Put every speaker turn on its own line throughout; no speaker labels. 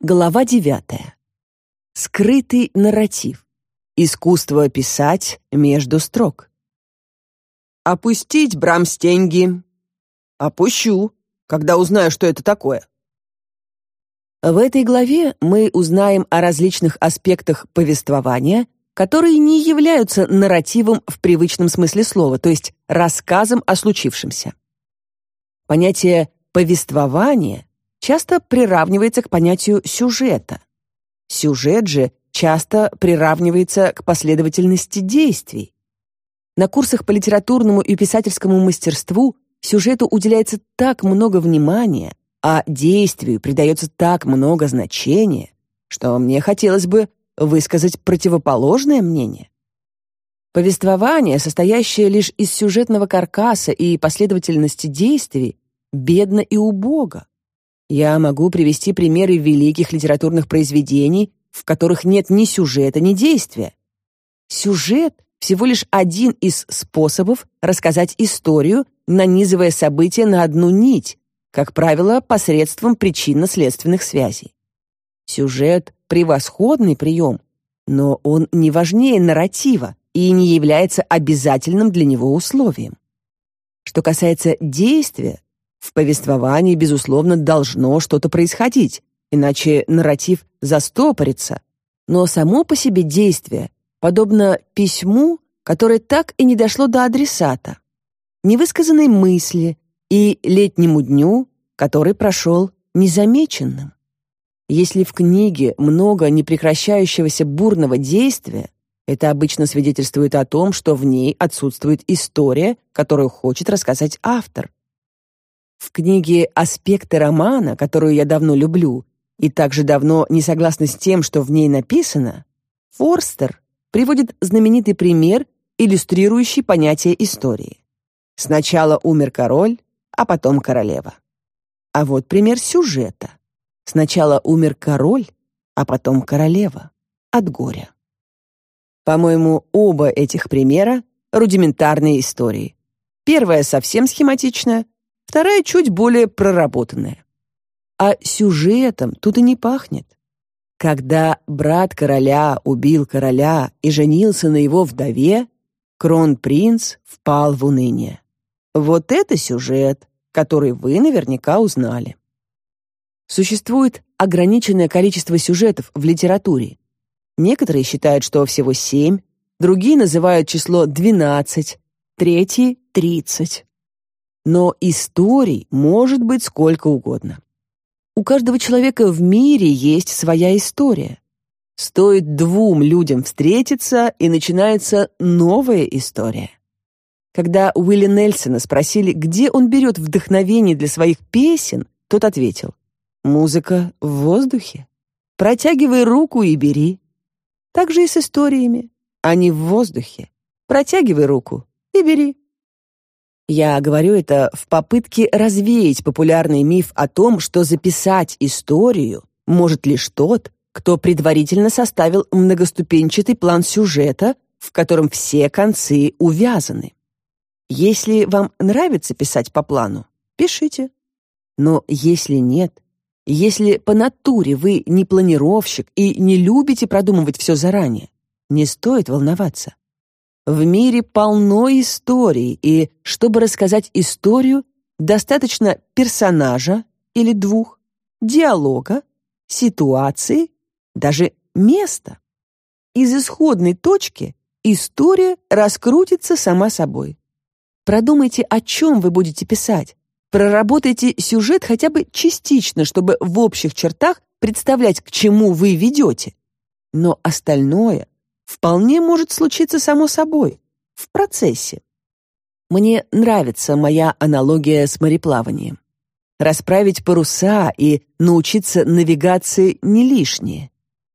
Глава девятая. Скрытый нарратив. Искусство писать между строк.
Опустить брамстеньги. Опущу, когда узнаю, что это такое.
В этой главе мы узнаем о различных аспектах повествования, которые не являются нарративом в привычном смысле слова, то есть рассказом о случившемся. Понятие повествование часто приравнивается к понятию сюжета. Сюжет же часто приравнивается к последовательности действий. На курсах по литературному и писательскому мастерству сюжету уделяется так много внимания, а действию придается так много значения, что мне хотелось бы высказать противоположное мнение. Повествование, состоящее лишь из сюжетного каркаса и последовательности действий, бедно и убого. Я могу привести примеры великих литературных произведений, в которых нет ни сюжета, ни действия. Сюжет — всего лишь один из способов рассказать историю, нанизывая события на одну нить, как правило, посредством причинно-следственных связей. Сюжет — превосходный прием, но он не важнее нарратива и не является обязательным для него условием. Что касается действия, в повествовании, безусловно, должно что-то происходить, иначе нарратив застопорится. Но само по себе действие подобно письму, которое так и не дошло до адресата, невысказанной мысли и летнему дню, который прошел незамеченным. Если в книге много непрекращающегося бурного действия, это обычно свидетельствует о том, что в ней отсутствует история, которую хочет рассказать автор. В книге «Аспекты романа», которую я давно люблю, и также давно не согласна с тем, что в ней написано, Форстер приводит знаменитый пример, иллюстрирующий понятие истории. Сначала умер король, а потом королева. А вот пример сюжета. Сначала умер король, а потом королева. От горя. По-моему, оба этих примера — рудиментарные истории. Первая совсем схематичная, вторая чуть более проработанная. А сюжетом тут и не пахнет. Когда брат короля убил короля и женился на его вдове, кронпринц впал в уныние. Вот это сюжет, который вы наверняка узнали. Существует ограниченное количество сюжетов в литературе. Некоторые считают, что всего семь, другие называют число двенадцать, третьи — тридцать. Но историй может быть сколько угодно. У каждого человека в мире есть своя история. Стоит двум людям встретиться, и начинается новая история. Когда Уилли Нельсона спросили, где он берет вдохновение для своих песен, тот ответил, «Музыка в воздухе. Протягивай руку и бери». Так же и с историями. Они в воздухе. Протягивай руку и бери. Я говорю это в попытке развеять популярный миф о том, что записать историю может лишь тот, кто предварительно составил многоступенчатый план сюжета, в котором все концы увязаны. Если вам нравится писать по плану, пишите. Но если нет, если по натуре вы не планировщик и не любите продумывать все заранее, не стоит волноваться. В мире полно историй, и чтобы рассказать историю, достаточно персонажа или двух, диалога, ситуации, даже места. Из исходной точки история раскрутится сама собой. Продумайте, о чем вы будете писать. Проработайте сюжет хотя бы частично, чтобы в общих чертах представлять, к чему вы ведете. Но остальное вполне может случиться само собой, в процессе. Мне нравится моя аналогия с мореплаванием. Расправить паруса и научиться навигации не лишнее.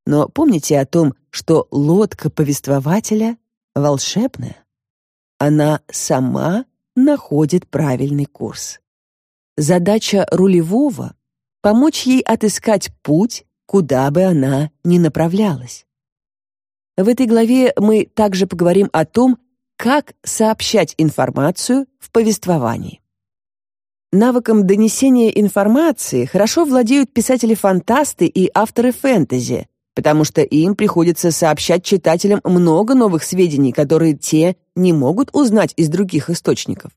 Но помните о том, что лодка повествователя волшебная. Она сама находит правильный курс. Задача рулевого — помочь ей отыскать путь, куда бы она ни направлялась. В этой главе мы также поговорим о том, как сообщать информацию в повествовании. Навыком донесения информации хорошо владеют писатели-фантасты и авторы фэнтези, потому что им приходится сообщать читателям много новых сведений, которые те не могут узнать из других источников.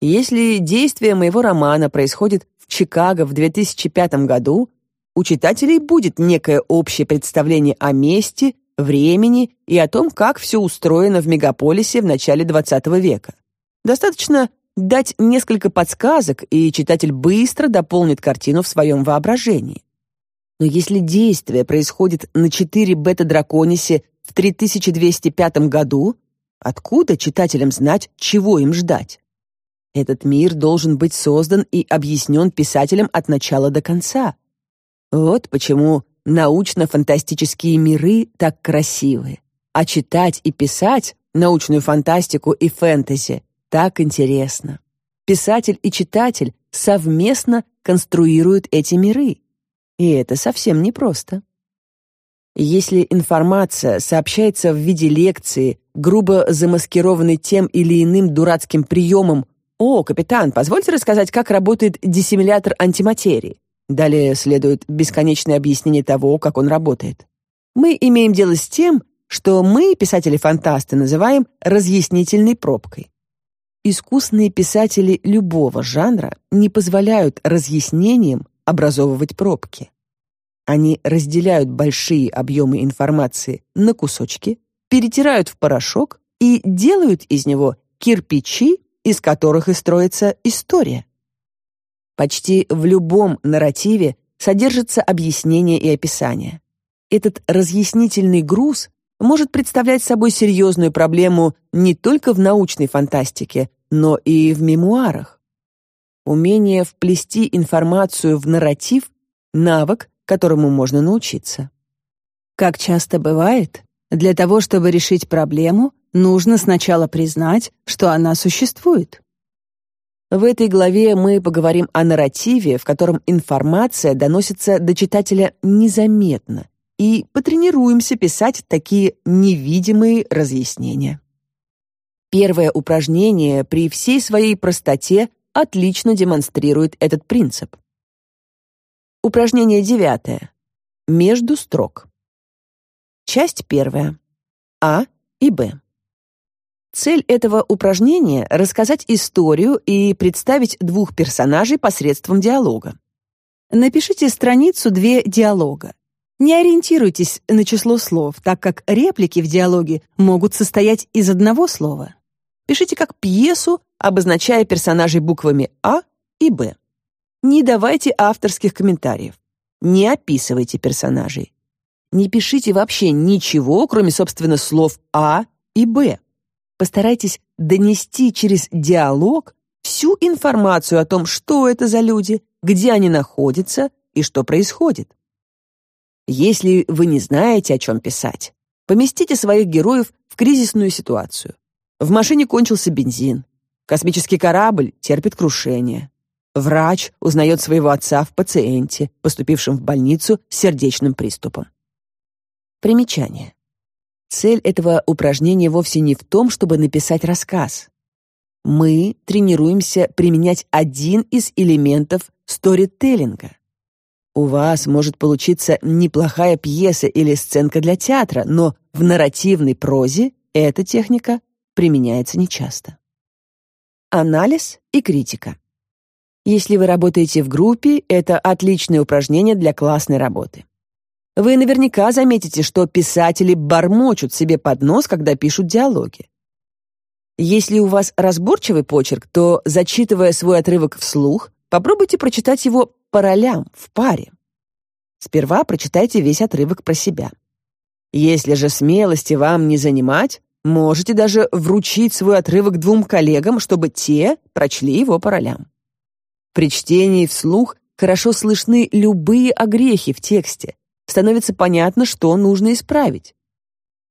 Если действие моего романа происходит в Чикаго в 2005 году, у читателей будет некое общее представление о месте, времени и о том, как все устроено в мегаполисе в начале XX века. Достаточно дать несколько подсказок, и читатель быстро дополнит картину в своем воображении. Но если действие происходит на 4 бета-драконисе в 3205 году, откуда читателям знать, чего им ждать? Этот мир должен быть создан и объяснен писателем от начала до конца. Вот почему научно-фантастические миры так красивы, а читать и писать научную фантастику и фэнтези так интересно. Писатель и читатель совместно конструируют эти миры. И это совсем непросто. Если информация сообщается в виде лекции, грубо замаскированной тем или иным дурацким приемом «О, капитан, позвольте рассказать, как работает диссимилятор антиматерии». Далее следует бесконечное объяснение того, как он работает. Мы имеем дело с тем, что мы, писатели-фантасты, называем разъяснительной пробкой. Искусные писатели любого жанра не позволяют разъяснениям образовывать пробки. Они разделяют большие объемы информации на кусочки, перетирают в порошок и делают из него кирпичи, из которых и строится история. Почти в любом нарративе содержится объяснение и описание. Этот разъяснительный груз может представлять собой серьезную проблему не только в научной фантастике, но и в мемуарах. Умение вплести информацию в нарратив — навык, которому можно научиться. Как часто бывает, для того, чтобы решить проблему, нужно сначала признать, что она существует. В этой главе мы поговорим о нарративе, в котором информация доносится до читателя незаметно, и потренируемся писать такие невидимые разъяснения. Первое упражнение при всей своей простоте отлично демонстрирует этот принцип. Упражнение девятое. Между строк. Часть первая. А и Б. Цель этого упражнения — рассказать историю и представить двух персонажей посредством диалога. Напишите страницу две диалога. Не ориентируйтесь на число слов, так как реплики в диалоге могут состоять из одного слова. Пишите как пьесу, обозначая персонажей буквами А и Б. Не давайте авторских комментариев. Не описывайте персонажей. Не пишите вообще ничего, кроме, собственно, слов А и Б. Постарайтесь донести через диалог всю информацию о том, что это за люди, где они находятся и что происходит. Если вы не знаете, о чем писать, поместите своих героев в кризисную ситуацию. В машине кончился бензин. Космический корабль терпит крушение. Врач узнает своего отца в пациенте, поступившем в больницу с сердечным приступом. Примечание. Цель этого упражнения вовсе не в том, чтобы написать рассказ. Мы тренируемся применять один из элементов сторителлинга. У вас может получиться неплохая пьеса или сценка для театра, но в нарративной прозе эта техника применяется нечасто. Анализ и критика. Если вы работаете в группе, это отличное упражнение для классной работы. Вы наверняка заметите, что писатели бормочут себе под нос, когда пишут диалоги. Если у вас разборчивый почерк, то, зачитывая свой отрывок вслух, попробуйте прочитать его по ролям, в паре. Сперва прочитайте весь отрывок про себя. Если же смелости вам не занимать, можете даже вручить свой отрывок двум коллегам, чтобы те прочли его по ролям. При чтении вслух хорошо слышны любые огрехи в тексте, становится понятно, что нужно исправить.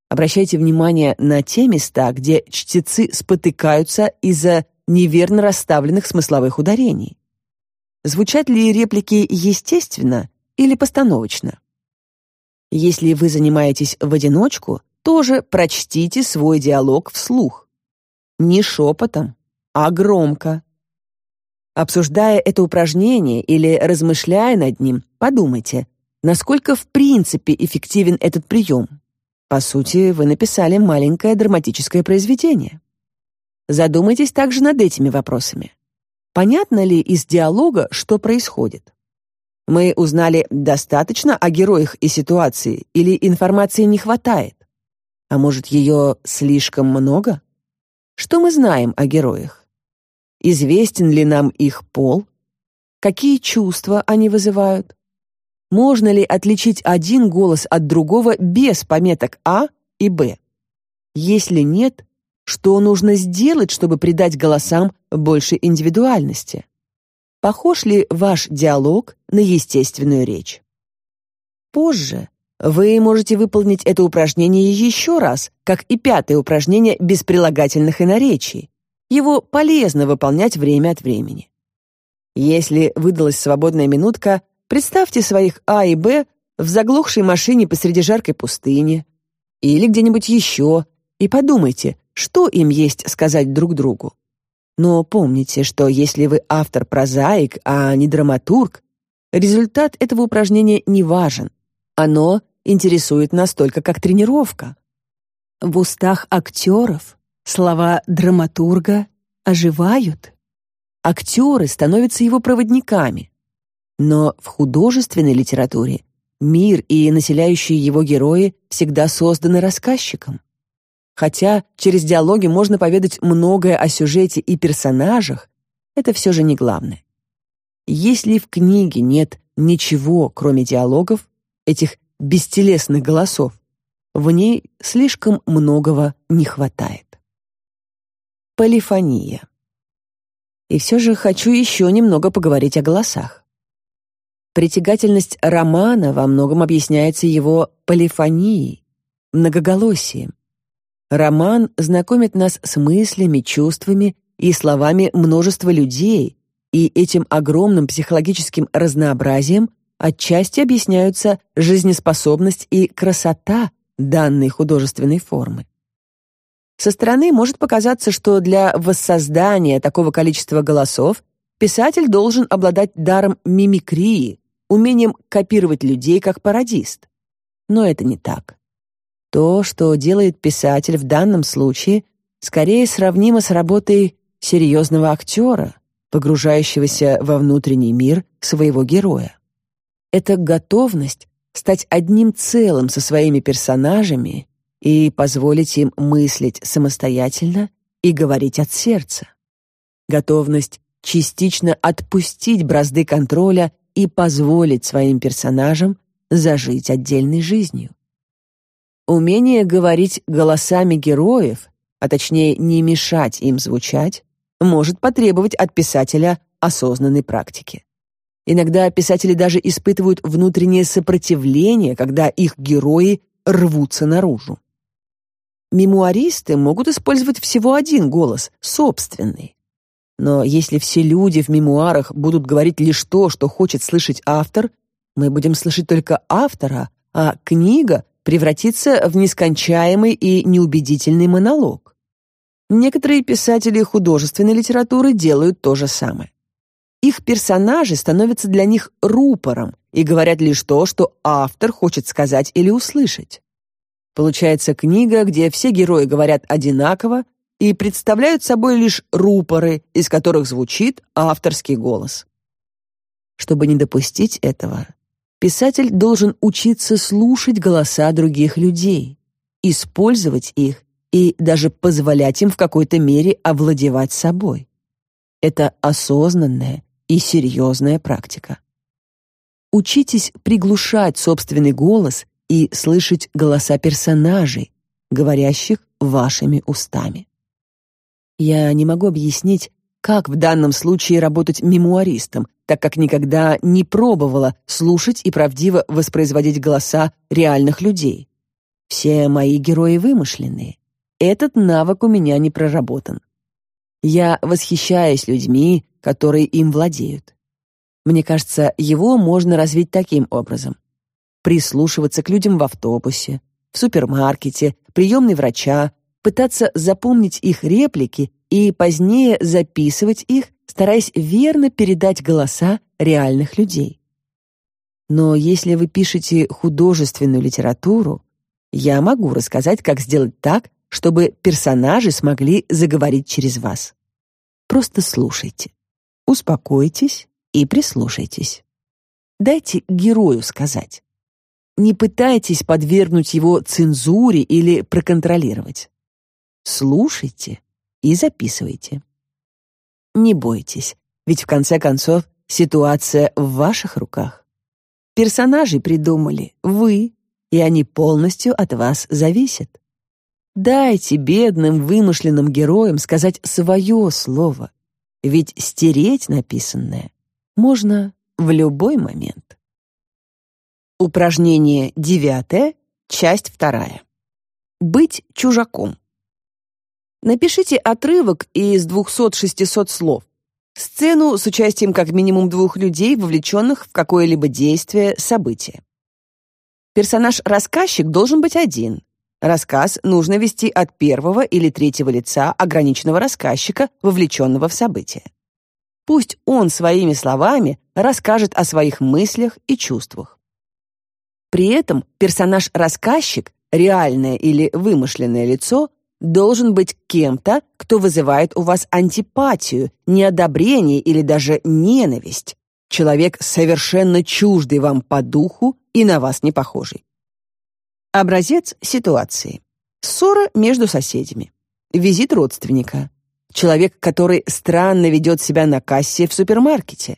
Обращайте внимание на те места, где чтецы спотыкаются из-за неверно расставленных смысловых ударений. Звучат ли реплики естественно или постановочно? Если вы занимаетесь в одиночку, тоже прочтите свой диалог вслух. Не шепотом, а громко. Обсуждая это упражнение или размышляя над ним, подумайте, насколько в принципе эффективен этот прием. По сути, вы написали маленькое драматическое произведение. Задумайтесь также над этими вопросами. Понятно ли из диалога, что происходит? Мы узнали достаточно о героях и ситуации или информации не хватает? А может, ее слишком много? Что мы знаем о героях? Известен ли нам их пол? Какие чувства они вызывают? Можно ли отличить один голос от другого без пометок А и Б? Если нет, что нужно сделать, чтобы придать голосам больше индивидуальности? Похож ли ваш диалог на естественную речь? Позже вы можете выполнить это упражнение еще раз, как и пятое упражнение без прилагательных и наречий. Его полезно выполнять время от времени. Если выдалась свободная минутка, представьте своих А и Б в заглохшей машине посреди жаркой пустыни или где-нибудь еще и подумайте, что им есть сказать друг другу. Но помните, что если вы автор-прозаик, а не драматург, результат этого упражнения не важен. Оно интересует нас только как тренировка. В устах актеров слова драматурга оживают. Актеры становятся его проводниками. Но в художественной литературе мир и населяющие его герои всегда созданы рассказчиком. Хотя через диалоги можно поведать многое о сюжете и персонажах, это все же не главное. Если в книге нет ничего, кроме диалогов, этих бестелесных голосов, в ней слишком многого не хватает. Полифония. И все же хочу еще немного поговорить о голосах. Притягательность романа во многом объясняется его полифонией, многоголосием. Роман знакомит нас с мыслями, чувствами и словами множества людей, и этим огромным психологическим разнообразием отчасти объясняются жизнеспособность и красота данной художественной формы. Со стороны может показаться, что для воссоздания такого количества голосов писатель должен обладать даром мимикрии, умением копировать людей как пародист. Но это не так. То, что делает писатель в данном случае, скорее сравнимо с работой серьезного актера, погружающегося во внутренний мир своего героя. Это готовность стать одним целым со своими персонажами и позволить им мыслить самостоятельно и говорить от сердца. Готовность частично отпустить бразды контроля и позволить своим персонажам зажить отдельной жизнью. Умение говорить голосами героев, а точнее не мешать им звучать, может потребовать от писателя осознанной практики. Иногда писатели даже испытывают внутреннее сопротивление, когда их герои рвутся наружу. Мемуаристы могут использовать всего один голос, собственный. Но если все люди в мемуарах будут говорить лишь то, что хочет слышать автор, мы будем слышать только автора, а книга превратится в нескончаемый и неубедительный монолог. Некоторые писатели художественной литературы делают то же самое. Их персонажи становятся для них рупором и говорят лишь то, что автор хочет сказать или услышать. Получается книга, где все герои говорят одинаково и представляют собой лишь рупоры, из которых звучит авторский голос. Чтобы не допустить этого, Писатель должен учиться слушать голоса других людей, использовать их и даже позволять им в какой-то мере овладевать собой. Это осознанная и серьезная практика. Учитесь приглушать собственный голос и слышать голоса персонажей, говорящих вашими устами. Я не могу объяснить, как в данном случае работать мемуаристом, так как никогда не пробовала слушать и правдиво воспроизводить голоса реальных людей. Все мои герои вымышленные. Этот навык у меня не проработан. Я восхищаюсь людьми, которые им владеют. Мне кажется, его можно развить таким образом. Прислушиваться к людям в автобусе, в супермаркете, приемной врача, пытаться запомнить их реплики и позднее записывать их стараясь верно передать голоса реальных людей. Но если вы пишете художественную литературу, я могу рассказать, как сделать так, чтобы персонажи смогли заговорить через вас. Просто слушайте, успокойтесь и прислушайтесь. Дайте герою сказать. Не пытайтесь подвергнуть его цензуре или проконтролировать. Слушайте и записывайте. Не бойтесь, ведь в конце концов ситуация в ваших руках. Персонажей придумали вы, и они полностью от вас зависят. Дайте бедным вымышленным героям сказать свое слово, ведь стереть написанное можно в любой момент. Упражнение девятое, часть вторая. Быть чужаком. Напишите отрывок из 200-600 слов. Сцену с участием как минимум двух людей, вовлеченных в какое-либо действие, событие. Персонаж-рассказчик должен быть один. Рассказ нужно вести от первого или третьего лица ограниченного рассказчика, вовлеченного в событие. Пусть он своими словами расскажет о своих мыслях и чувствах. При этом персонаж-рассказчик, реальное или вымышленное лицо, должен быть кем-то, кто вызывает у вас антипатию, неодобрение или даже ненависть. Человек совершенно чуждый вам по духу и на вас не похожий. Образец ситуации. Ссора между соседями. Визит родственника. Человек, который странно ведет себя на кассе в супермаркете.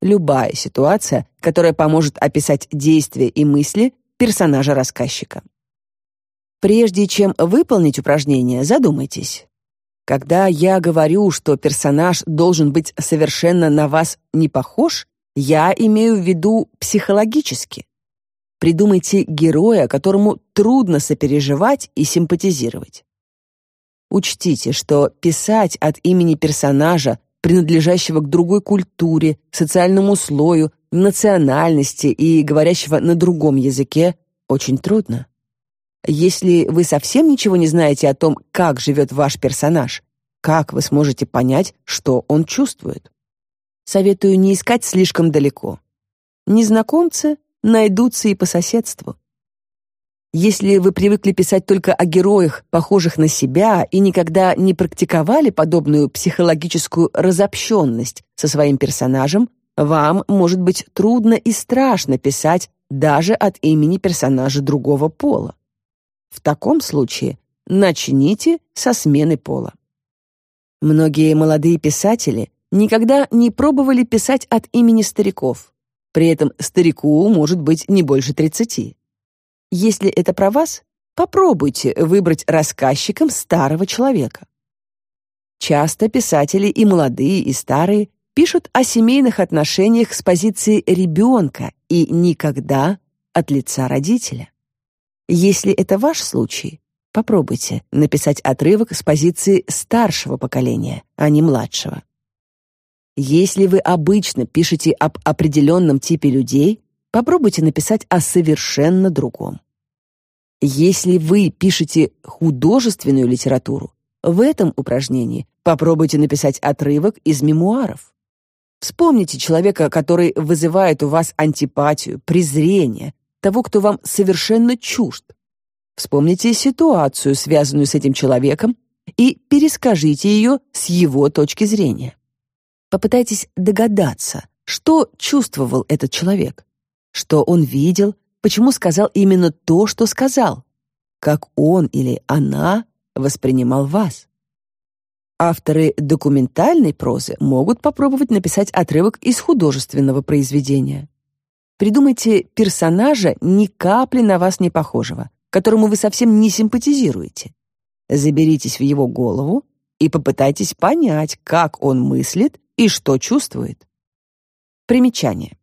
Любая ситуация, которая поможет описать действия и мысли персонажа-рассказчика. Прежде чем выполнить упражнение, задумайтесь. Когда я говорю, что персонаж должен быть совершенно на вас не похож, я имею в виду психологически. Придумайте героя, которому трудно сопереживать и симпатизировать. Учтите, что писать от имени персонажа, принадлежащего к другой культуре, социальному слою, национальности и говорящего на другом языке, очень трудно. Если вы совсем ничего не знаете о том, как живет ваш персонаж, как вы сможете понять, что он чувствует? Советую не искать слишком далеко. Незнакомцы найдутся и по соседству. Если вы привыкли писать только о героях, похожих на себя, и никогда не практиковали подобную психологическую разобщенность со своим персонажем, вам может быть трудно и страшно писать даже от имени персонажа другого пола. В таком случае начните со смены пола. Многие молодые писатели никогда не пробовали писать от имени стариков. При этом старику может быть не больше 30. Если это про вас, попробуйте выбрать рассказчиком старого человека. Часто писатели и молодые, и старые пишут о семейных отношениях с позиции ребенка и никогда от лица родителя. Если это ваш случай, попробуйте написать отрывок с позиции старшего поколения, а не младшего. Если вы обычно пишете об определенном типе людей, попробуйте написать о совершенно другом. Если вы пишете художественную литературу, в этом упражнении попробуйте написать отрывок из мемуаров. Вспомните человека, который вызывает у вас антипатию, презрение, того, кто вам совершенно чужд. Вспомните ситуацию, связанную с этим человеком, и перескажите ее с его точки зрения. Попытайтесь догадаться, что чувствовал этот человек, что он видел, почему сказал именно то, что сказал, как он или она воспринимал вас. Авторы документальной прозы могут попробовать написать отрывок из художественного произведения. Придумайте персонажа ни капли на вас не похожего, которому вы совсем не симпатизируете. Заберитесь в его голову и попытайтесь понять, как он мыслит и что чувствует. Примечание.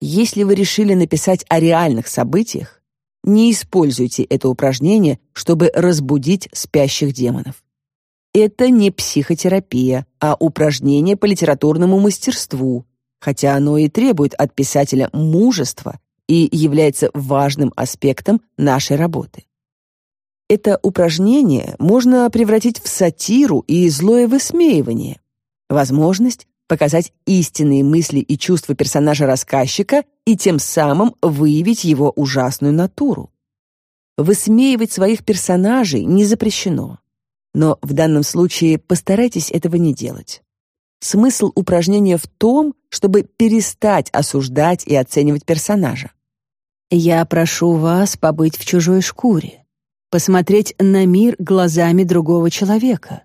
Если вы решили написать о реальных событиях, не используйте это упражнение, чтобы разбудить спящих демонов. Это не психотерапия, а упражнение по литературному мастерству, хотя оно и требует от писателя мужества и является важным аспектом нашей работы. Это упражнение можно превратить в сатиру и злое высмеивание, возможность показать истинные мысли и чувства персонажа-рассказчика и тем самым выявить его ужасную натуру. Высмеивать своих персонажей не запрещено, но в данном случае постарайтесь этого не делать. Смысл упражнения в том, чтобы перестать осуждать и оценивать персонажа. Я прошу вас побыть в чужой шкуре, посмотреть на мир глазами другого человека,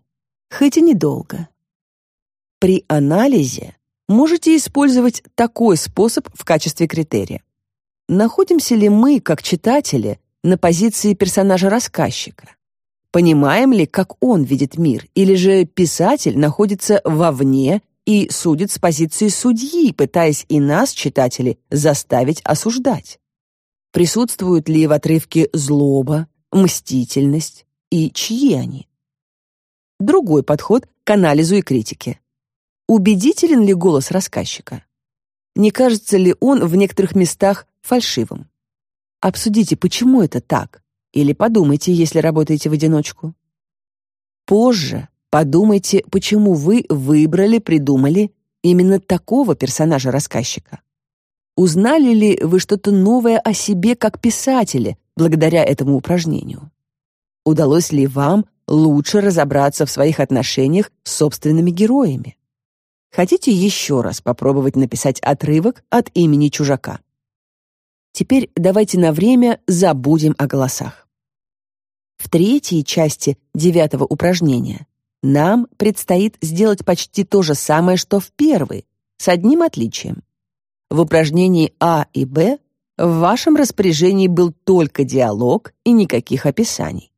хоть и недолго. При анализе можете использовать такой способ в качестве критерия. Находимся ли мы, как читатели, на позиции персонажа-рассказчика? Понимаем ли, как он видит мир, или же писатель находится вовне и судит с позиции судьи, пытаясь и нас, читатели, заставить осуждать? Присутствуют ли в отрывке злоба, мстительность и чьи они? Другой подход к анализу и критике. Убедителен ли голос рассказчика? Не кажется ли он в некоторых местах фальшивым? Обсудите, почему это так, или подумайте, если работаете в одиночку. Позже подумайте, почему вы выбрали, придумали именно такого персонажа-рассказчика. Узнали ли вы что-то новое о себе как писателе благодаря этому упражнению? Удалось ли вам лучше разобраться в своих отношениях с собственными героями? Хотите еще раз попробовать написать отрывок от имени чужака? Теперь давайте на время забудем о голосах. В третьей части девятого упражнения нам предстоит сделать почти то же самое, что в первой, с одним отличием. В упражнении А и Б в вашем распоряжении был только диалог и никаких описаний.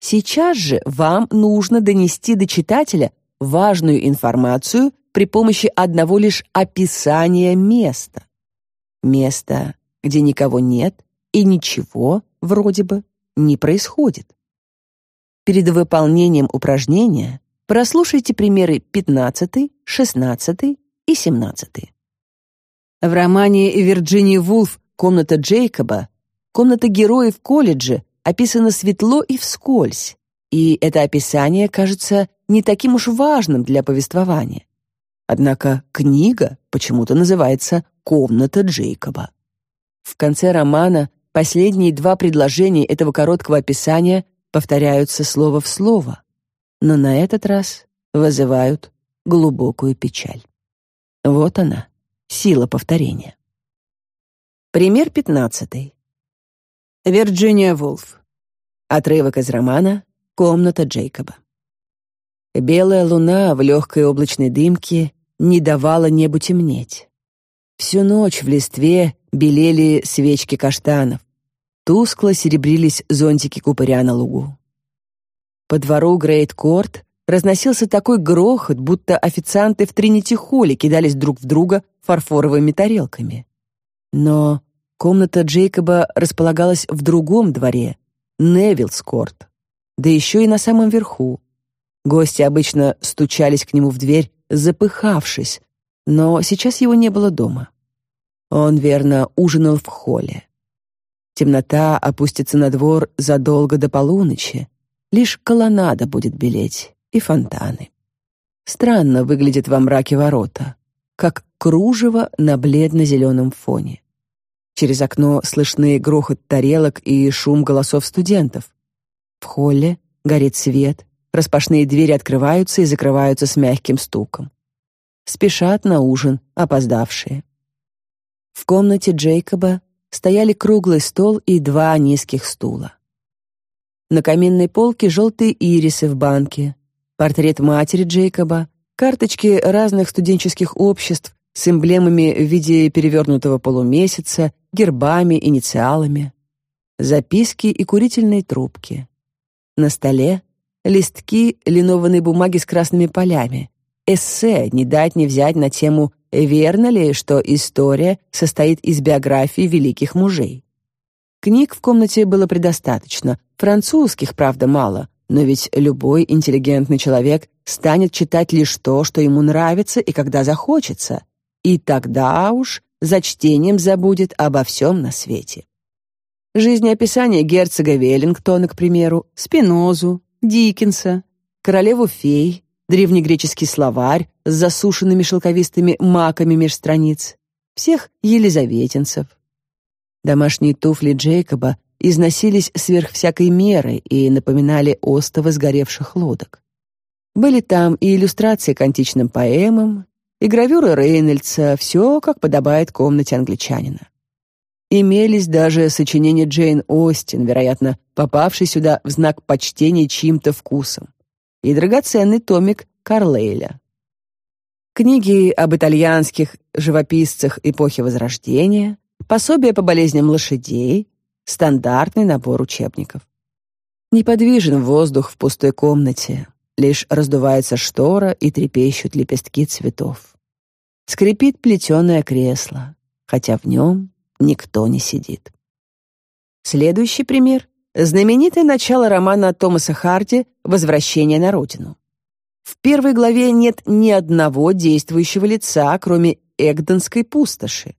Сейчас же вам нужно донести до читателя важную информацию при помощи одного лишь описания места. Место, где никого нет и ничего, вроде бы, не происходит. Перед выполнением упражнения прослушайте примеры 15, 16 и 17. В романе Вирджинии Вулф «Комната Джейкоба» комната героев в колледже описана светло и вскользь, и это описание кажется не таким уж важным для повествования. Однако книга почему-то называется «Комната Джейкоба». В конце романа последние два предложения этого короткого описания повторяются слово в слово, но на этот раз вызывают глубокую печаль. Вот она, Сила повторения. Пример пятнадцатый. Вирджиния Вулф. Отрывок из романа «Комната Джейкоба». Белая луна в легкой облачной дымке не давала небу темнеть. Всю ночь в листве белели свечки каштанов. Тускло серебрились зонтики купыря на лугу. По двору Грейт-Корт разносился такой грохот, будто официанты в Тринити-холле кидались друг в друга фарфоровыми тарелками. Но комната Джейкоба располагалась в другом дворе, Невилскорт, да еще и на самом верху. Гости обычно стучались к нему в дверь, запыхавшись, но сейчас его не было дома. Он, верно, ужинал в холле. Темнота опустится на двор задолго до полуночи, лишь колоннада будет белеть и фонтаны. Странно выглядят во мраке ворота, как кружево на бледно-зеленом фоне. Через окно слышны грохот тарелок и шум голосов студентов. В холле горит свет, распашные двери открываются и закрываются с мягким стуком. Спешат на ужин опоздавшие. В комнате Джейкоба стояли круглый стол и два низких стула. На каминной полке желтые ирисы в банке, портрет матери Джейкоба, карточки разных студенческих обществ с эмблемами в виде перевернутого полумесяца, гербами, инициалами, записки и курительные трубки. На столе листки линованной бумаги с красными полями, эссе «Не дать не взять» на тему «Верно ли, что история состоит из биографий великих мужей?» Книг в комнате было предостаточно, французских, правда, мало, но ведь любой интеллигентный человек станет читать лишь то, что ему нравится и когда захочется, и тогда уж за чтением забудет обо всем на свете. Жизнеописание герцога Веллингтона, к примеру, Спинозу, Диккенса, королеву фей, древнегреческий словарь с засушенными шелковистыми маками меж страниц, всех елизаветинцев. Домашние туфли Джейкоба износились сверх всякой меры и напоминали остовы сгоревших лодок. Были там и иллюстрации к античным поэмам, и гравюры Рейнольдса, все как подобает комнате англичанина. Имелись даже сочинения Джейн Остин, вероятно, попавшей сюда в знак почтения чьим-то вкусом, и драгоценный томик Карлейля. Книги об итальянских живописцах эпохи Возрождения, пособия по болезням лошадей, стандартный набор учебников. Неподвижен воздух в пустой комнате, лишь раздувается штора и трепещут лепестки цветов. Скрипит плетеное кресло, хотя в нем никто не сидит. Следующий пример — знаменитое начало романа Томаса Харди «Возвращение на родину». В первой главе нет ни одного действующего лица, кроме Эгдонской пустоши.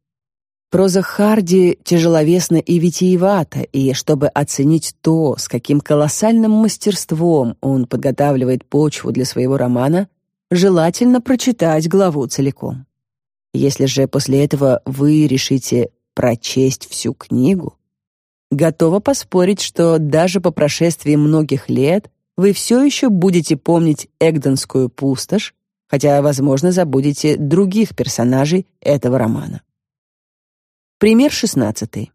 Проза Харди тяжеловесна и витиевата, и чтобы оценить то, с каким колоссальным мастерством он подготавливает почву для своего романа, желательно прочитать главу целиком. Если же после этого вы решите прочесть всю книгу, готова поспорить, что даже по прошествии многих лет вы все еще будете помнить Эгдонскую пустошь, хотя, возможно, забудете других персонажей этого романа. Пример 16.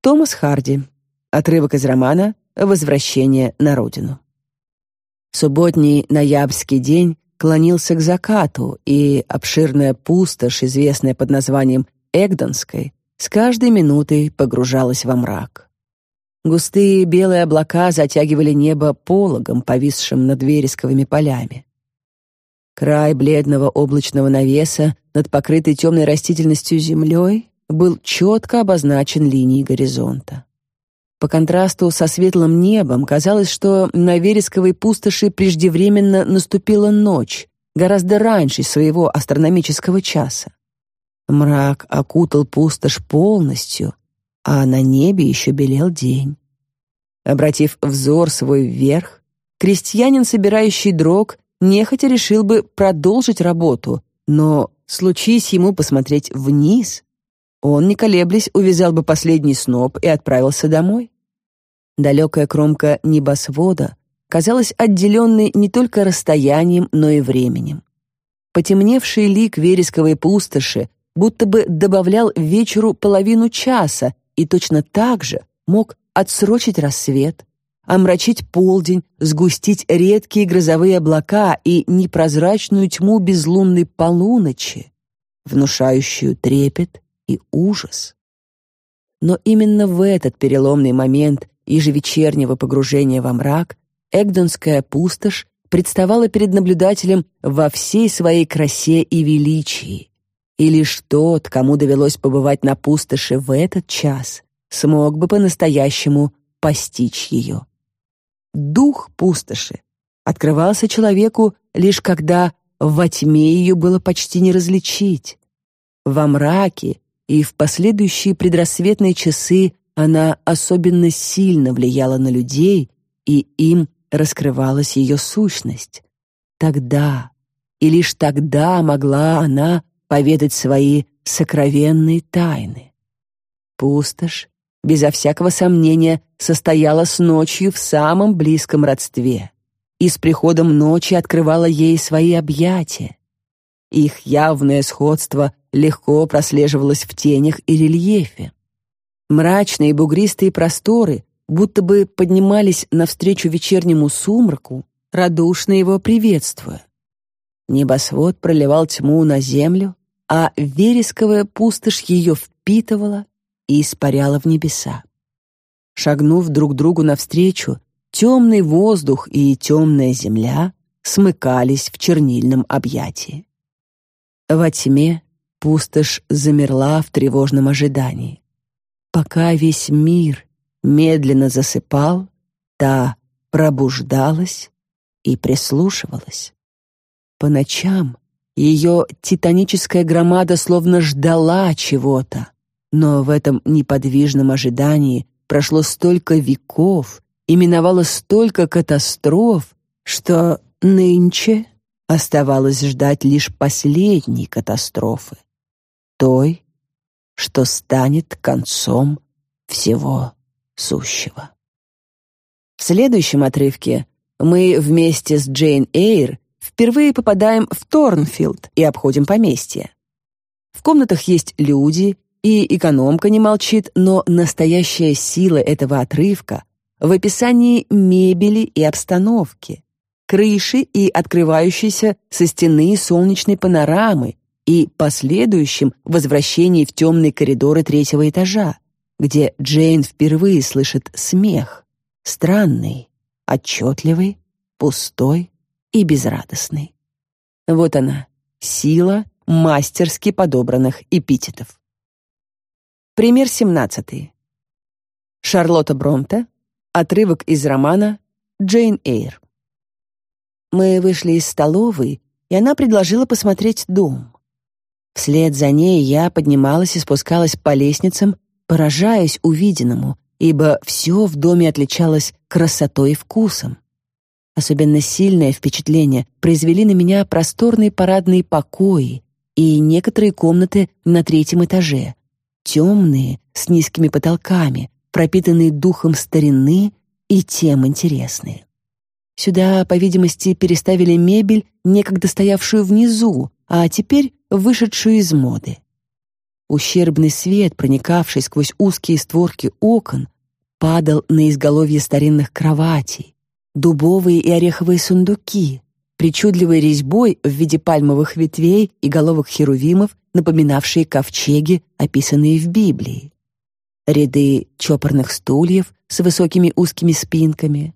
Томас Харди. Отрывок из романа «Возвращение на родину». Субботний ноябрьский день клонился к закату, и обширная пустошь, известная под названием Эгдонской, с каждой минутой погружалась во мрак. Густые белые облака затягивали небо пологом, повисшим над вересковыми полями. Край бледного облачного навеса над покрытой темной растительностью землей был четко обозначен линией горизонта. По контрасту со светлым небом казалось, что на вересковой пустоши преждевременно наступила ночь, гораздо раньше своего астрономического часа. Мрак окутал пустошь полностью, а на небе еще белел день. Обратив взор свой вверх, крестьянин, собирающий дрог, нехотя решил бы продолжить работу, но, случись ему посмотреть вниз, он, не колеблясь, увязал бы последний сноп и отправился домой. Далекая кромка небосвода казалась отделенной не только расстоянием, но и временем. Потемневший лик вересковой пустоши будто бы добавлял вечеру половину часа и точно так же мог отсрочить рассвет, омрачить полдень, сгустить редкие грозовые облака и непрозрачную тьму безлунной полуночи, внушающую трепет и ужас. Но именно в этот переломный момент ежевечернего погружения во мрак Эгдонская пустошь представала перед наблюдателем во всей своей красе и величии. И лишь тот, кому довелось побывать на пустоши в этот час, смог бы по-настоящему постичь ее. Дух пустоши открывался человеку лишь когда во тьме ее было почти не различить. Во мраке и в последующие предрассветные часы она особенно сильно влияла на людей, и им раскрывалась ее сущность. Тогда, и лишь тогда могла она поведать свои сокровенные тайны. Пустошь, безо всякого сомнения, состояла с ночью в самом близком родстве, и с приходом ночи открывала ей свои объятия. Их явное сходство легко прослеживалось в тенях и рельефе. Мрачные бугристые просторы будто бы поднимались навстречу вечернему сумраку, радушно его приветствуя. Небосвод проливал тьму на землю, а вересковая пустошь ее впитывала и испаряла в небеса. Шагнув друг другу навстречу, темный воздух и темная земля смыкались в чернильном объятии. Во тьме Пустошь замерла в тревожном ожидании. Пока весь мир медленно засыпал, та пробуждалась и прислушивалась. По ночам ее титаническая громада словно ждала чего-то, но в этом неподвижном ожидании прошло столько веков и миновало столько катастроф, что нынче оставалось ждать лишь последней катастрофы, той, что станет концом всего сущего. В следующем отрывке мы вместе с Джейн Эйр впервые попадаем в Торнфилд и обходим поместье. В комнатах есть люди, и экономка не молчит, но настоящая сила этого отрывка в описании мебели и обстановки, крыши и открывающейся со стены солнечной панорамы и последующем возвращении в темные коридоры третьего этажа, где Джейн впервые слышит смех, странный, отчетливый, пустой и безрадостный. Вот она, сила мастерски подобранных эпитетов. Пример 17. Шарлотта Бронте, отрывок из романа «Джейн Эйр». Мы вышли из столовой, и она предложила посмотреть дом. Вслед за ней я поднималась и спускалась по лестницам, поражаясь увиденному, ибо все в доме отличалось красотой и вкусом. Особенно сильное впечатление произвели на меня просторные парадные покои и некоторые комнаты на третьем этаже, темные, с низкими потолками, пропитанные духом старины и тем интересные. Сюда, по видимости, переставили мебель, некогда стоявшую внизу, а теперь вышедшую из моды. Ущербный свет, проникавший сквозь узкие створки окон, падал на изголовье старинных кроватей, дубовые и ореховые сундуки, причудливой резьбой в виде пальмовых ветвей и головок херувимов, напоминавшие ковчеги, описанные в Библии. Ряды чопорных стульев с высокими узкими спинками,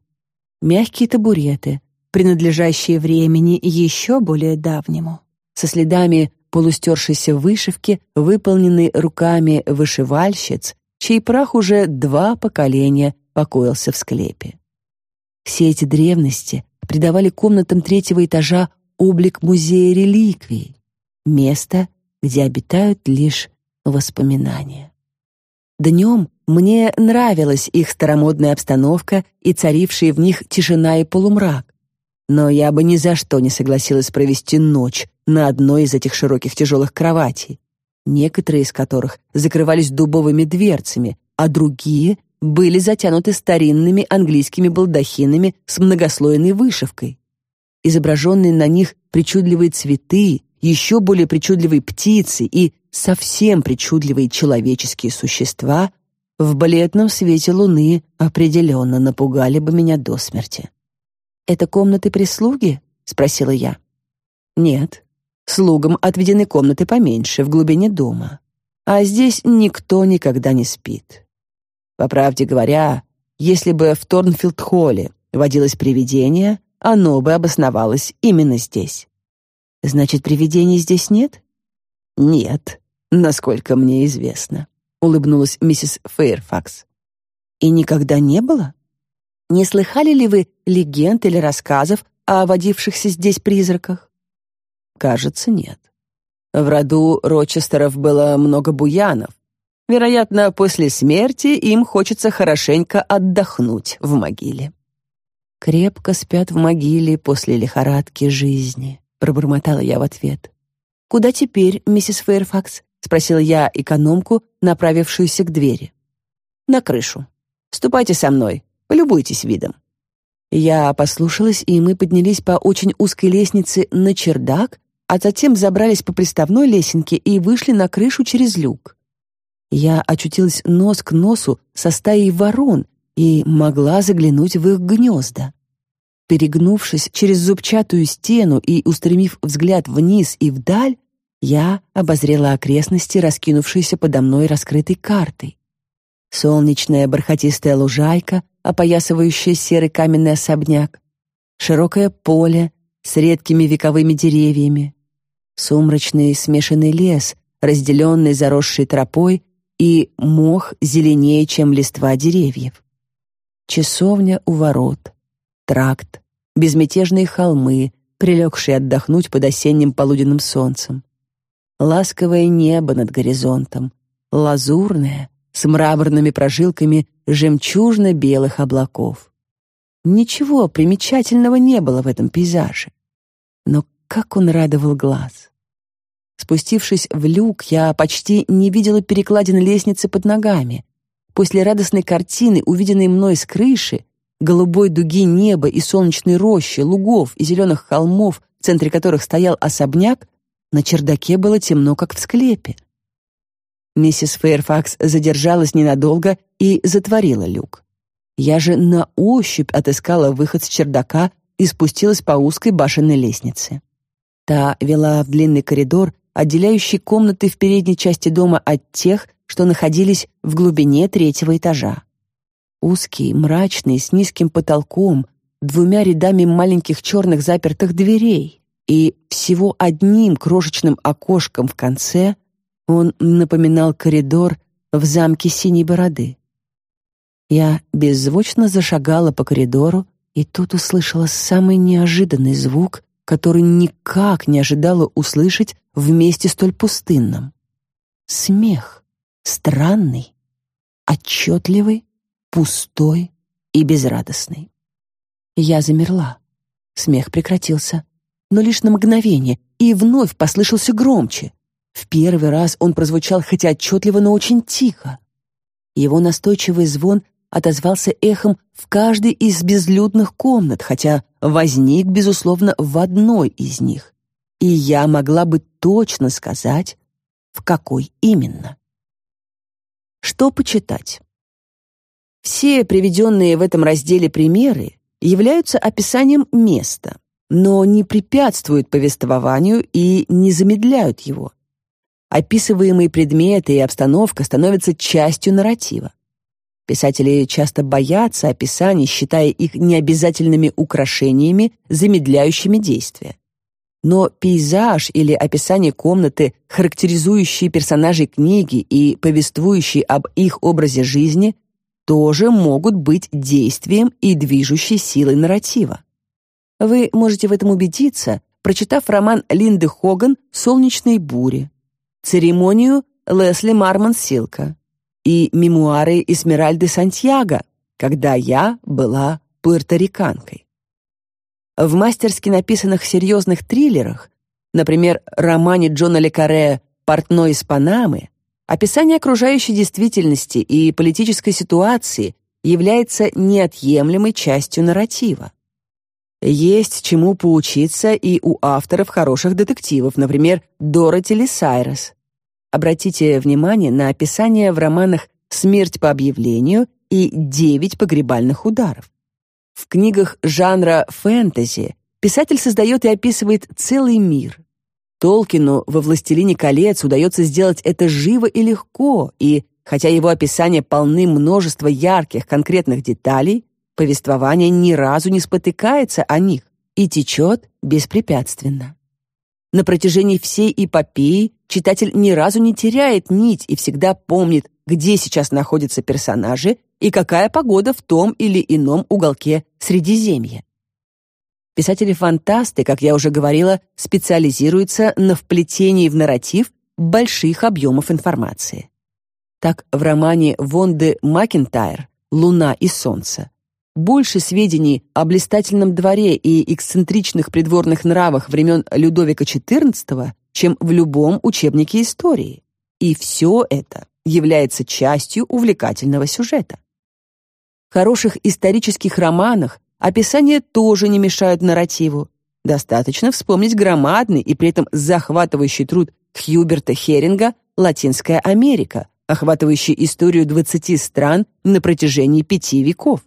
мягкие табуреты, принадлежащие времени еще более давнему, со следами полустершейся вышивки, выполненной руками вышивальщиц, чей прах уже два поколения покоился в склепе. Все эти древности придавали комнатам третьего этажа облик музея реликвий, место, где обитают лишь воспоминания. Днем мне нравилась их старомодная обстановка и царившие в них тишина и полумрак, но я бы ни за что не согласилась провести ночь на одной из этих широких тяжелых кроватей, некоторые из которых закрывались дубовыми дверцами, а другие были затянуты старинными английскими балдахинами с многослойной вышивкой. Изображенные на них причудливые цветы, еще более причудливые птицы и совсем причудливые человеческие существа в балетном свете луны определенно напугали бы меня до смерти. «Это комнаты прислуги?» — спросила я. «Нет, слугам отведены комнаты поменьше, в глубине дома. А здесь никто никогда не спит. По правде говоря, если бы в Торнфилд-холле водилось привидение, оно бы обосновалось именно здесь. Значит, привидений здесь нет? Нет, насколько мне известно, улыбнулась миссис Фейрфакс. И никогда не было? Не слыхали ли вы легенд или рассказов о водившихся здесь призраках? Кажется, нет. В роду Рочестеров было много буянов, Вероятно, после смерти им хочется хорошенько отдохнуть в могиле. «Крепко спят в могиле после лихорадки жизни», — пробормотала я в ответ. «Куда теперь, миссис Фэрфакс?» — спросила я экономку, направившуюся к двери. «На крышу. Ступайте со мной, полюбуйтесь видом». Я послушалась, и мы поднялись по очень узкой лестнице на чердак, а затем забрались по приставной лесенке и вышли на крышу через люк. Я очутилась нос к носу со стаей ворон и могла заглянуть в их гнезда. Перегнувшись через зубчатую стену и устремив взгляд вниз и вдаль, я обозрела окрестности, раскинувшиеся подо мной раскрытой картой. Солнечная бархатистая лужайка, опоясывающая серый каменный особняк, широкое поле с редкими вековыми деревьями, сумрачный смешанный лес, разделенный заросшей тропой и мох зеленее, чем листва деревьев. Часовня у ворот, тракт, безмятежные холмы, прилегшие отдохнуть под осенним полуденным солнцем. Ласковое небо над горизонтом, лазурное, с мраморными прожилками жемчужно-белых облаков. Ничего примечательного не было в этом пейзаже. Но как он радовал глаз. Спустившись в люк, я почти не видела перекладины лестницы под ногами. После радостной картины, увиденной мной с крыши, голубой дуги неба и солнечной рощи, лугов и зеленых холмов, в центре которых стоял особняк, на чердаке было темно, как в склепе. Миссис Фэйрфакс задержалась ненадолго и затворила люк. Я же на ощупь отыскала выход с чердака и спустилась по узкой башенной лестнице. Та вела в длинный коридор, отделяющий комнаты в передней части дома от тех, что находились в глубине третьего этажа. Узкий, мрачный, с низким потолком, двумя рядами маленьких черных запертых дверей и всего одним крошечным окошком в конце он напоминал коридор в замке Синей Бороды. Я беззвучно зашагала по коридору, и тут услышала самый неожиданный звук, который никак не ожидала услышать в месте столь пустынном. Смех. Странный, отчетливый, пустой и безрадостный. Я замерла. Смех прекратился, но лишь на мгновение, и вновь послышался громче. В первый раз он прозвучал хотя отчетливо, но очень тихо. Его настойчивый звон отозвался эхом в каждой из безлюдных комнат, хотя возник, безусловно, в одной из них. И я могла бы точно сказать, в какой именно. Что почитать? Все приведенные в этом разделе примеры являются описанием места, но не препятствуют повествованию и не замедляют его. Описываемые предметы и обстановка становятся частью нарратива. Писатели часто боятся описаний, считая их необязательными украшениями, замедляющими действие. Но пейзаж или описание комнаты, характеризующие персонажей книги и повествующие об их образе жизни, тоже могут быть действием и движущей силой нарратива. Вы можете в этом убедиться, прочитав роман Линды Хоган «Солнечные бури», церемонию Лесли Мармон Силка, и мемуары Эсмеральды Сантьяго, когда я была пуэрториканкой. В мастерски написанных серьезных триллерах, например, романе Джона Ле Карре «Портной из Панамы», описание окружающей действительности и политической ситуации является неотъемлемой частью нарратива. Есть чему поучиться и у авторов хороших детективов, например, Дороти Ли Сайрес, Обратите внимание на описание в романах «Смерть по объявлению» и «Девять погребальных ударов». В книгах жанра фэнтези писатель создает и описывает целый мир. Толкину во «Властелине колец» удается сделать это живо и легко, и, хотя его описания полны множества ярких конкретных деталей, повествование ни разу не спотыкается о них и течет беспрепятственно. На протяжении всей эпопеи читатель ни разу не теряет нить и всегда помнит, где сейчас находятся персонажи и какая погода в том или ином уголке Средиземья. Писатели-фантасты, как я уже говорила, специализируются на вплетении в нарратив больших объемов информации. Так в романе Вонды Макентайр «Луна и солнце» больше сведений о блистательном дворе и эксцентричных придворных нравах времен Людовика XIV, чем в любом учебнике истории. И все это является частью увлекательного сюжета. В хороших исторических романах описания тоже не мешают нарративу. Достаточно вспомнить громадный и при этом захватывающий труд Хьюберта Херинга «Латинская Америка», охватывающий историю 20 стран на протяжении пяти веков.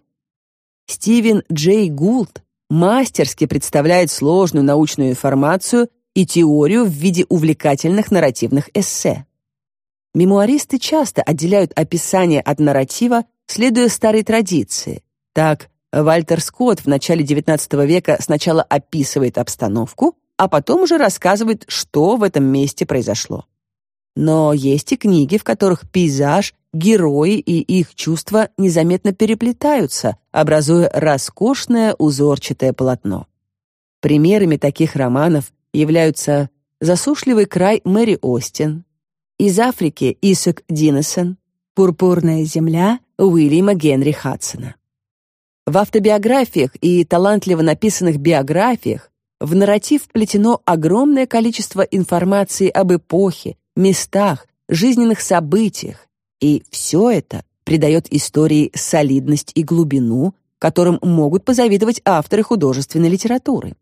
Стивен Джей Гулд мастерски представляет сложную научную информацию и теорию в виде увлекательных нарративных эссе. Мемуаристы часто отделяют описание от нарратива, следуя старой традиции. Так, Вальтер Скотт в начале XIX века сначала описывает обстановку, а потом уже рассказывает, что в этом месте произошло. Но есть и книги, в которых пейзаж герои и их чувства незаметно переплетаются, образуя роскошное узорчатое полотно. Примерами таких романов являются «Засушливый край» Мэри Остин, «Из Африки» Исак Диннесон, «Пурпурная земля» Уильяма Генри Хадсона. В автобиографиях и талантливо написанных биографиях в нарратив вплетено огромное количество информации об эпохе, местах, жизненных событиях, и все это придает истории солидность и глубину, которым могут позавидовать авторы художественной литературы.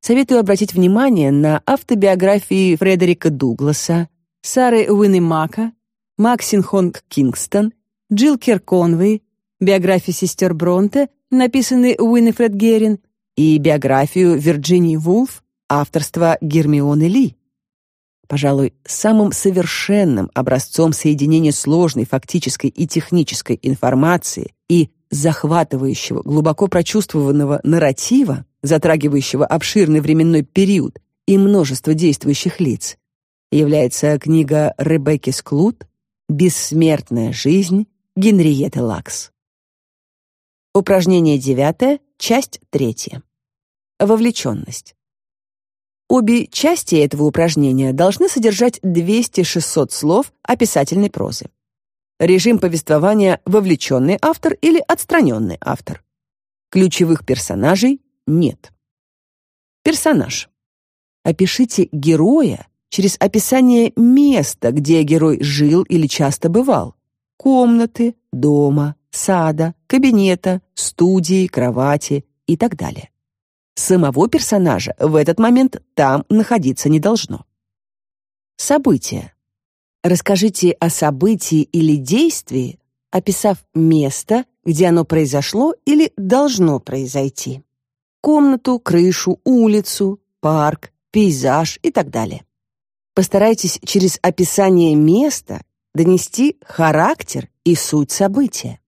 Советую обратить внимание на автобиографии Фредерика Дугласа, Сары Уиннемака, Максин Хонг Кингстон, Джилл Керконвей, биографии сестер Бронте, написанные Уиннифред Герин, и биографию Вирджинии Вулф авторства Гермионы Ли. Пожалуй, самым совершенным образцом соединения сложной фактической и технической информации и захватывающего, глубоко прочувствованного нарратива, затрагивающего обширный временной период и множество действующих лиц, является книга Ребекки Склуд «Бессмертная жизнь» Генриетты Лакс. Упражнение девятое, часть третья. Вовлеченность. Обе части этого упражнения должны содержать 200-600 слов описательной прозы. Режим повествования вовлеченный автор или отстраненный автор. Ключевых персонажей нет. Персонаж. Опишите героя через описание места, где герой жил или часто бывал. Комнаты, дома, сада, кабинета, студии, кровати и так далее. Самого персонажа в этот момент там находиться не должно. События. Расскажите о событии или действии, описав место, где оно произошло или должно произойти. Комнату, крышу, улицу, парк, пейзаж и так далее. Постарайтесь через описание места донести характер и суть события.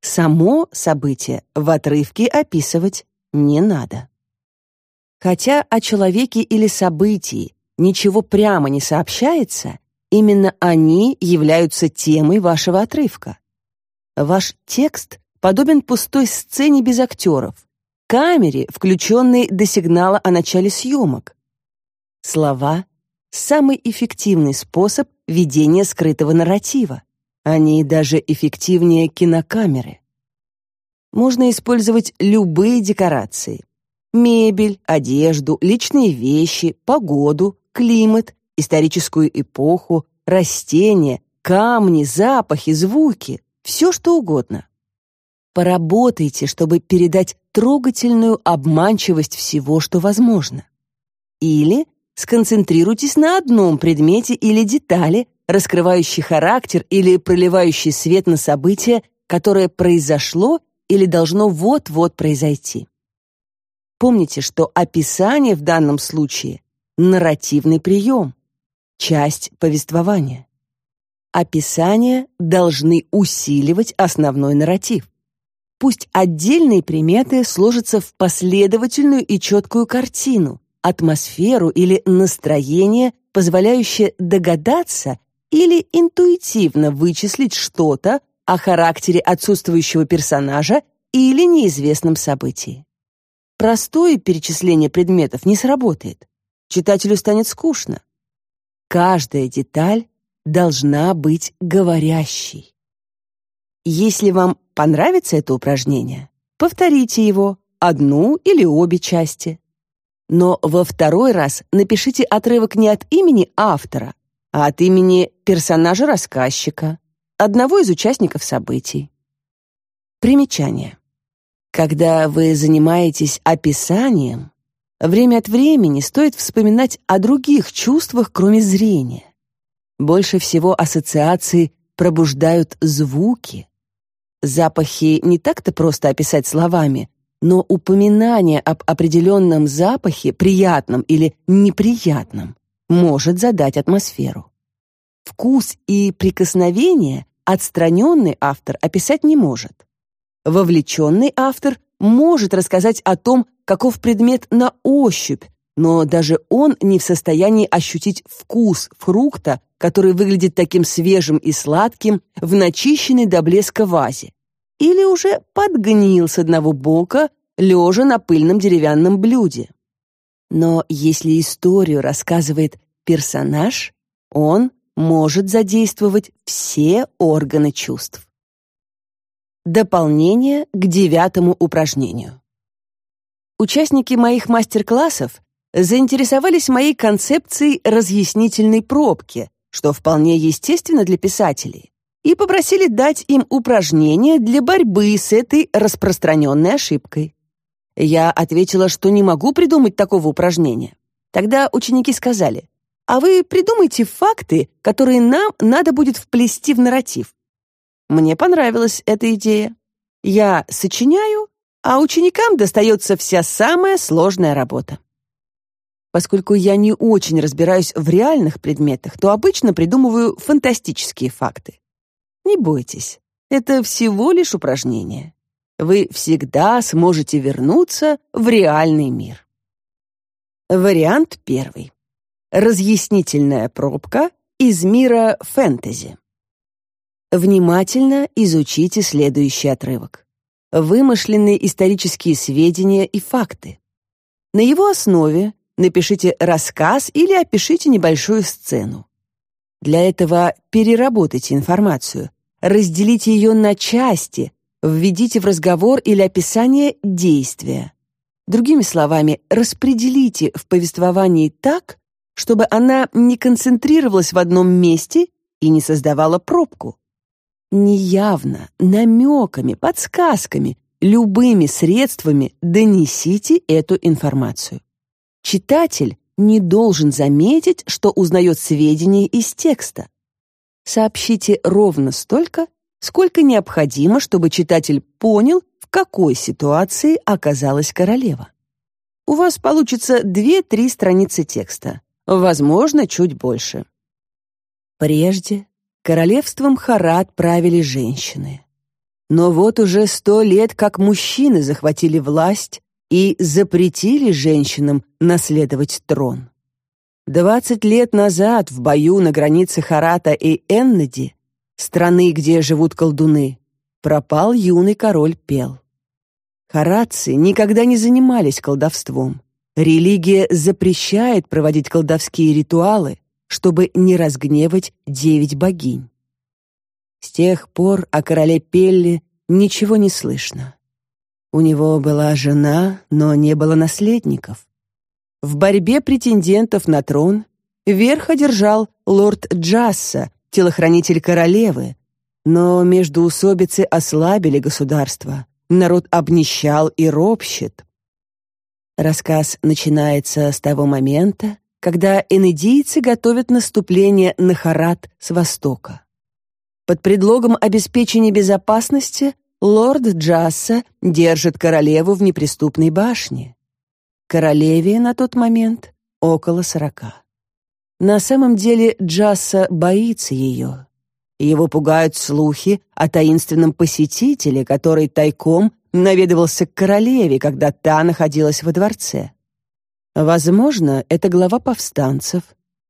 Само событие в отрывке описывать не надо. Хотя о человеке или событии ничего прямо не сообщается, Именно они являются темой вашего отрывка. Ваш текст подобен пустой сцене без актеров, камере, включенной до сигнала о начале съемок. Слова — самый эффективный способ ведения скрытого нарратива. Они даже эффективнее кинокамеры. Можно использовать любые декорации. Мебель, одежду, личные вещи, погоду, климат историческую эпоху, растения, камни, запахи, звуки, все что угодно. Поработайте, чтобы передать трогательную обманчивость всего, что возможно. Или сконцентрируйтесь на одном предмете или детали, раскрывающей характер или проливающей свет на событие, которое произошло или должно вот-вот произойти. Помните, что описание в данном случае — нарративный прием часть повествования. Описания должны усиливать основной нарратив. Пусть отдельные приметы сложатся в последовательную и четкую картину, атмосферу или настроение, позволяющее догадаться или интуитивно вычислить что-то о характере отсутствующего персонажа или неизвестном событии. Простое перечисление предметов не сработает. Читателю станет скучно. Каждая деталь должна быть говорящей. Если вам понравится это упражнение, повторите его, одну или обе части. Но во второй раз напишите отрывок не от имени автора, а от имени персонажа-рассказчика, одного из участников событий. Примечание. Когда вы занимаетесь описанием, Время от времени стоит вспоминать о других чувствах, кроме зрения. Больше всего ассоциации пробуждают звуки. Запахи не так-то просто описать словами, но упоминание об определенном запахе, приятном или неприятном, может задать атмосферу. Вкус и прикосновение отстраненный автор описать не может. Вовлеченный автор может рассказать о том, каков предмет на ощупь, но даже он не в состоянии ощутить вкус фрукта, который выглядит таким свежим и сладким в начищенной до блеска вазе, или уже подгнил с одного бока, лежа на пыльном деревянном блюде. Но если историю рассказывает персонаж, он может задействовать все органы чувств. Дополнение к девятому упражнению. Участники моих мастер-классов заинтересовались моей концепцией разъяснительной пробки, что вполне естественно для писателей, и попросили дать им упражнения для борьбы с этой распространенной ошибкой. Я ответила, что не могу придумать такого упражнения. Тогда ученики сказали, а вы придумайте факты, которые нам надо будет вплести в нарратив. Мне понравилась эта идея. Я сочиняю, а ученикам достается вся самая сложная работа. Поскольку я не очень разбираюсь в реальных предметах, то обычно придумываю фантастические факты. Не бойтесь, это всего лишь упражнение. Вы всегда сможете вернуться в реальный мир. Вариант первый. Разъяснительная пробка из мира фэнтези. Внимательно изучите следующий отрывок. Вымышленные исторические сведения и факты. На его основе напишите рассказ или опишите небольшую сцену. Для этого переработайте информацию, разделите ее на части, введите в разговор или описание действия. Другими словами, распределите в повествовании так, чтобы она не концентрировалась в одном месте и не создавала пробку. Неявно, намеками, подсказками, любыми средствами донесите эту информацию. Читатель не должен заметить, что узнает сведения из текста. Сообщите ровно столько, сколько необходимо, чтобы читатель понял, в какой ситуации оказалась королева. У вас получится 2-3 страницы текста, возможно, чуть больше. Прежде королевством Харат правили женщины. Но вот уже сто лет как мужчины захватили власть и запретили женщинам наследовать трон. Двадцать лет назад в бою на границе Харата и Эннеди, страны, где живут колдуны, пропал юный король Пел. Харатцы никогда не занимались колдовством. Религия запрещает проводить колдовские ритуалы, чтобы не разгневать девять богинь. С тех пор о короле Пелле ничего не слышно. У него была жена, но не было наследников. В борьбе претендентов на трон верх одержал лорд Джасса, телохранитель королевы, но междоусобицы ослабили государство. Народ обнищал и ропщет. Рассказ начинается с того момента, когда энедийцы готовят наступление на Харат с востока. Под предлогом обеспечения безопасности лорд Джасса держит королеву в неприступной башне. Королеве на тот момент около сорока. На самом деле Джасса боится ее. Его пугают слухи о таинственном посетителе, который тайком наведывался к королеве, когда та находилась во дворце. Возможно, это глава повстанцев,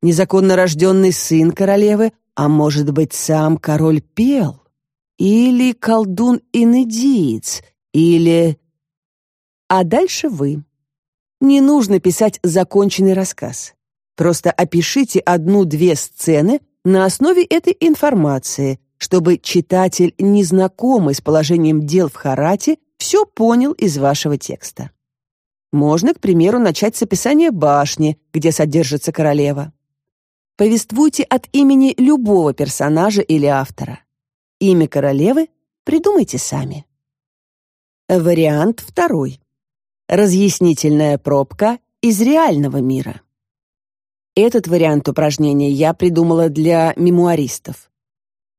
незаконно рожденный сын королевы, а может быть, сам король пел, или колдун-инедиец, или... А дальше вы. Не нужно писать законченный рассказ. Просто опишите одну-две сцены на основе этой информации, чтобы читатель, незнакомый с положением дел в Харате, все понял из вашего текста. Можно, к примеру, начать с описания башни, где содержится королева. Повествуйте от имени любого персонажа или автора. Имя королевы придумайте сами. Вариант второй. Разъяснительная пробка из реального мира. Этот вариант упражнения я придумала для мемуаристов.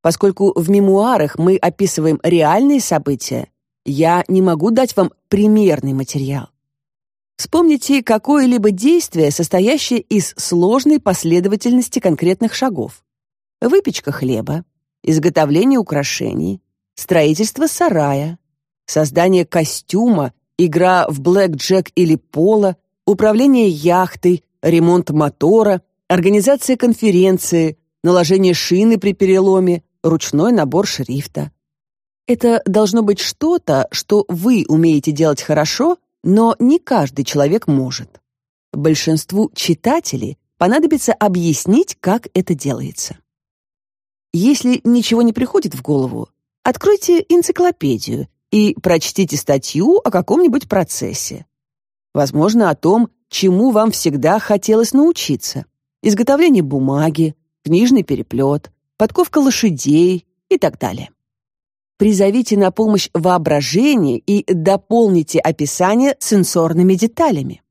Поскольку в мемуарах мы описываем реальные события, я не могу дать вам примерный материал. Вспомните какое-либо действие, состоящее из сложной последовательности конкретных шагов. Выпечка хлеба, изготовление украшений, строительство сарая, создание костюма, игра в блэк-джек или поло, управление яхтой, ремонт мотора, организация конференции, наложение шины при переломе, ручной набор шрифта. Это должно быть что-то, что вы умеете делать хорошо, но не каждый человек может. Большинству читателей понадобится объяснить, как это делается. Если ничего не приходит в голову, откройте энциклопедию и прочтите статью о каком-нибудь процессе. Возможно, о том, чему вам всегда хотелось научиться. Изготовление бумаги, книжный переплет, подковка лошадей и так далее. Призовите на помощь воображение и дополните описание сенсорными деталями.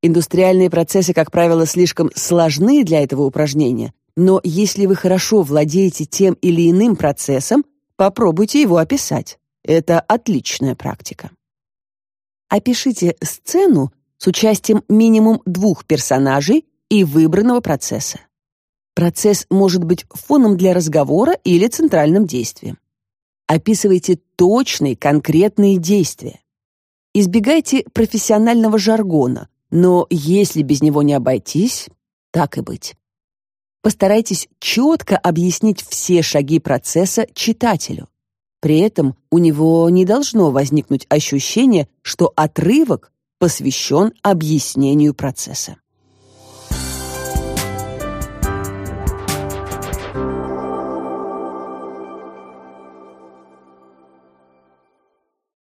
Индустриальные процессы, как правило, слишком сложны для этого упражнения, но если вы хорошо владеете тем или иным процессом, попробуйте его описать. Это отличная практика. Опишите сцену с участием минимум двух персонажей и выбранного процесса. Процесс может быть фоном для разговора или центральным действием. Описывайте точные, конкретные действия. Избегайте профессионального жаргона, но если без него не обойтись, так и быть. Постарайтесь четко объяснить все шаги процесса читателю. При этом у него не должно возникнуть ощущение, что отрывок посвящен объяснению процесса.